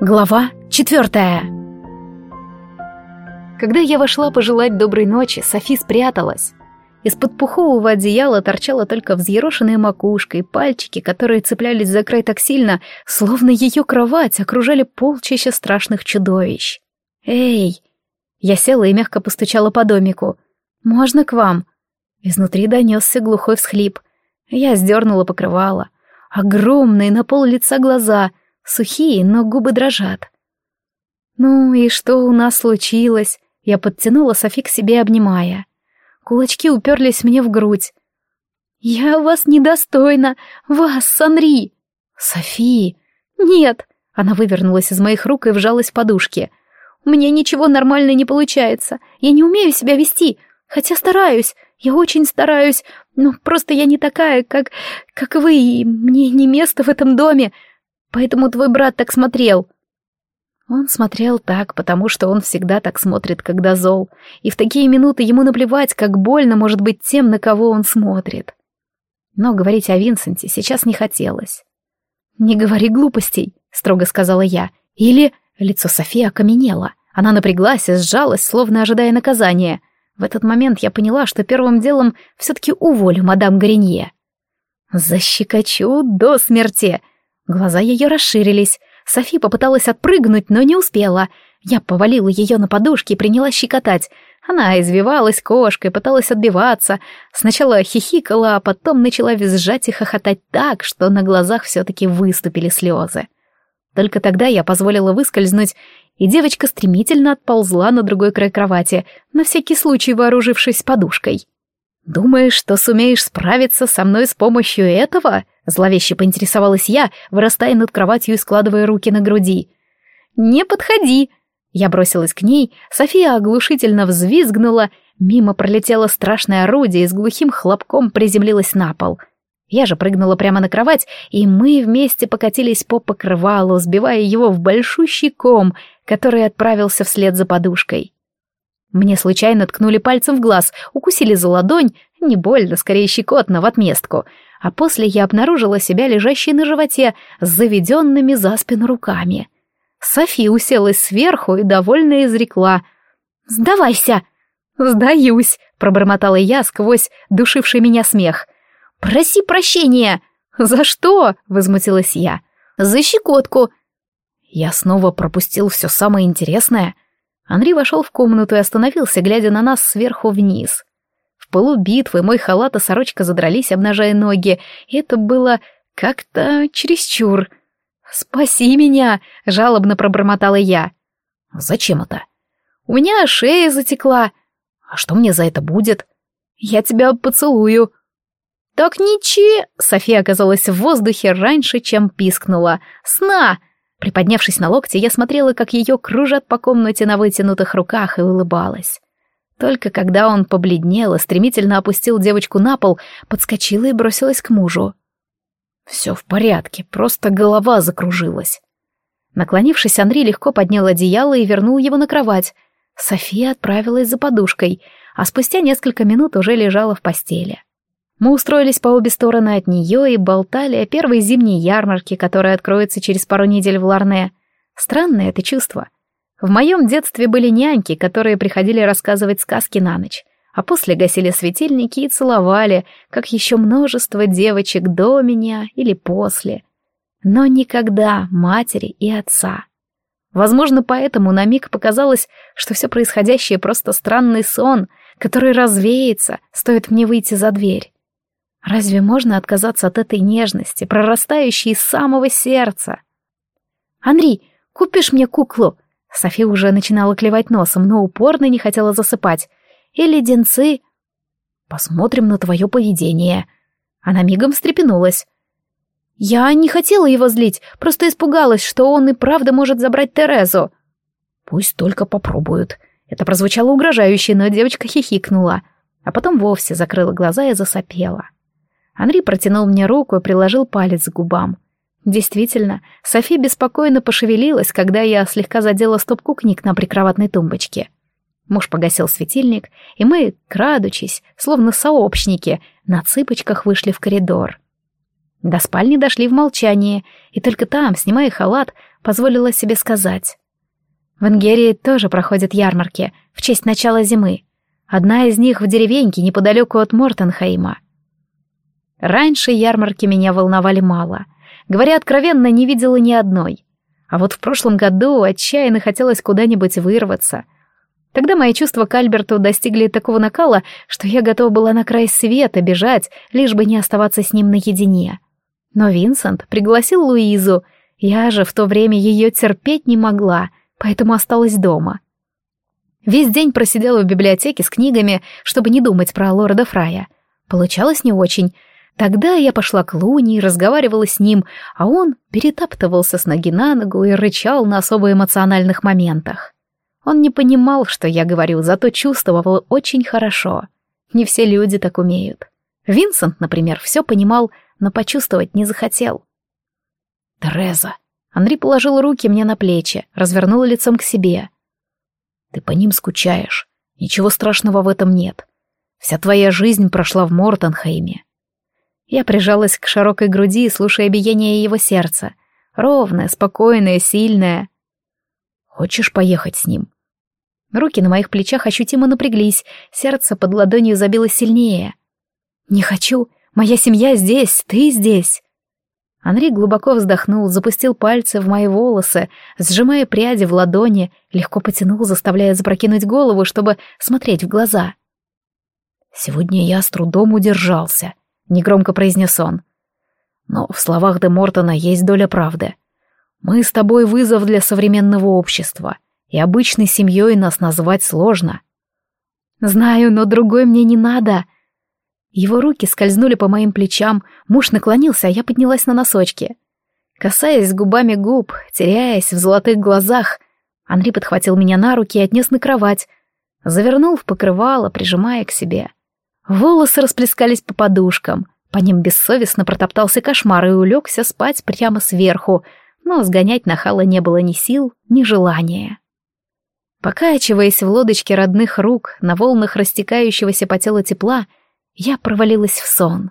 Глава четвертая. Когда я вошла пожелать доброй ночи, Софи спряталась. Из-под пухового одеяла торчала только взъерошенная макушка и пальчики, которые цеплялись за край так сильно, словно ее кровать окружали полчища страшных чудовищ. «Эй!» Я села и мягко постучала по домику. «Можно к вам?» Изнутри донесся глухой всхлип. Я сдернула покрывало. Огромные на пол лица глаза — сухие, но губы дрожат. «Ну и что у нас случилось?» Я подтянула Софи к себе, обнимая. Кулачки уперлись мне в грудь. «Я вас недостойна! Вас, Санри!» «Софи!» «Нет!» Она вывернулась из моих рук и вжалась в подушки. «У меня ничего нормально не получается. Я не умею себя вести, хотя стараюсь. Я очень стараюсь, но просто я не такая, как... как вы, и мне не место в этом доме. Поэтому твой брат так смотрел». Он смотрел так, потому что он всегда так смотрит, когда зол, и в такие минуты ему наплевать, как больно может быть тем, на кого он смотрит. Но говорить о Винсенте сейчас не хотелось. «Не говори глупостей», — строго сказала я. «Или...» — лицо Софии окаменело. Она напряглась и сжалась, словно ожидая наказания. В этот момент я поняла, что первым делом все-таки уволю мадам Горенье. «Защекочу до смерти!» Глаза ее расширились. Софи попыталась отпрыгнуть, но не успела. Я повалила ее на подушки и приняла щекотать. Она извивалась кошкой, пыталась отбиваться. Сначала хихикала, а потом начала визжать и хохотать так, что на глазах все-таки выступили слезы. Только тогда я позволила выскользнуть, и девочка стремительно отползла на другой край кровати, на всякий случай вооружившись подушкой. «Думаешь, что сумеешь справиться со мной с помощью этого?» Зловеще поинтересовалась я, вырастая над кроватью и складывая руки на груди. «Не подходи!» Я бросилась к ней, София оглушительно взвизгнула, мимо пролетело страшное орудие и с глухим хлопком приземлилось на пол. Я же прыгнула прямо на кровать, и мы вместе покатились по покрывалу, сбивая его в большущий ком, который отправился вслед за подушкой. Мне случайно ткнули пальцем в глаз, укусили за ладонь, не больно, скорее щекотно, в отместку — а после я обнаружила себя лежащей на животе с заведенными за спину руками. Софи уселась сверху и довольно изрекла. «Сдавайся!» «Сдаюсь!» — пробормотала я сквозь душивший меня смех. «Проси прощения!» «За что?» — возмутилась я. «За щекотку!» Я снова пропустил все самое интересное. Андрей вошел в комнату и остановился, глядя на нас сверху вниз. В пылу битвы мой халат и сорочка задрались, обнажая ноги, это было как-то чересчур. «Спаси меня!» — жалобно пробормотала я. «Зачем это?» «У меня шея затекла». «А что мне за это будет?» «Я тебя поцелую». «Так ничи...» — София оказалась в воздухе раньше, чем пискнула. «Сна!» Приподнявшись на локте, я смотрела, как ее кружат по комнате на вытянутых руках и улыбалась. Только когда он побледнел и стремительно опустил девочку на пол, подскочила и бросилась к мужу. «Все в порядке, просто голова закружилась». Наклонившись, Андрей легко поднял одеяло и вернул его на кровать. София отправилась за подушкой, а спустя несколько минут уже лежала в постели. Мы устроились по обе стороны от нее и болтали о первой зимней ярмарке, которая откроется через пару недель в Ларне. Странное это чувство — в моем детстве были няньки, которые приходили рассказывать сказки на ночь, а после гасили светильники и целовали, как еще множество девочек до меня или после. Но никогда матери и отца. Возможно, поэтому на миг показалось, что все происходящее просто странный сон, который развеется, стоит мне выйти за дверь. Разве можно отказаться от этой нежности, прорастающей из самого сердца? «Андрей, купишь мне куклу?» Софи уже начинала клевать носом, но упорно не хотела засыпать. «И леденцы...» «Посмотрим на твое поведение». Она мигом встрепенулась. «Я не хотела его злить, просто испугалась, что он и правда может забрать Терезу». «Пусть только попробуют». Это прозвучало угрожающе, но девочка хихикнула, а потом вовсе закрыла глаза и засопела. Анри протянул мне руку и приложил палец к губам. Действительно, Софи беспокойно пошевелилась, когда я слегка задела стопку книг на прикроватной тумбочке. Муж погасил светильник, и мы, крадучись, словно сообщники, на цыпочках вышли в коридор. До спальни дошли в молчании, и только там, снимая халат, позволила себе сказать. В Ингерии тоже проходят ярмарки в честь начала зимы. Одна из них в деревеньке неподалеку от Мортенхейма. Раньше ярмарки меня волновали мало. Говоря откровенно, не видела ни одной. А вот в прошлом году отчаянно хотелось куда-нибудь вырваться. Тогда мои чувства к Альберту достигли такого накала, что я готова была на край света бежать, лишь бы не оставаться с ним наедине. Но Винсент пригласил Луизу, я же в то время ее терпеть не могла, поэтому осталась дома. Весь день просидела в библиотеке с книгами, чтобы не думать про лорда Фрая. Получалось не очень, Тогда я пошла к Луни и разговаривала с ним, а он перетаптывался с ноги на ногу и рычал на особо эмоциональных моментах. Он не понимал, что я говорю, зато чувствовал очень хорошо. Не все люди так умеют. Винсент, например, все понимал, но почувствовать не захотел. «Тереза!» Андрей положил руки мне на плечи, развернул лицом к себе. «Ты по ним скучаешь. Ничего страшного в этом нет. Вся твоя жизнь прошла в Мортенхейме. Я прижалась к широкой груди, слушая биение его сердца. Ровное, спокойное, сильное. «Хочешь поехать с ним?» Руки на моих плечах ощутимо напряглись, сердце под ладонью забилось сильнее. «Не хочу. Моя семья здесь, ты здесь». Андрей глубоко вздохнул, запустил пальцы в мои волосы, сжимая пряди в ладони, легко потянул, заставляя запрокинуть голову, чтобы смотреть в глаза. «Сегодня я с трудом удержался», — негромко произнес он. «Но в словах де Мортона есть доля правды. Мы с тобой вызов для современного общества, и обычной семьей нас назвать сложно». «Знаю, но другой мне не надо». Его руки скользнули по моим плечам, муж наклонился, а я поднялась на носочки. Касаясь губами губ, теряясь в золотых глазах, Андрей подхватил меня на руки и отнес на кровать, завернул в покрывало, прижимая к себе. Волосы расплескались по подушкам, по ним бессовестно протоптался кошмар и улегся спать прямо сверху, но сгонять нахала не было ни сил, ни желания. Покачиваясь в лодочке родных рук на волнах растекающегося по телу тепла, я провалилась в сон.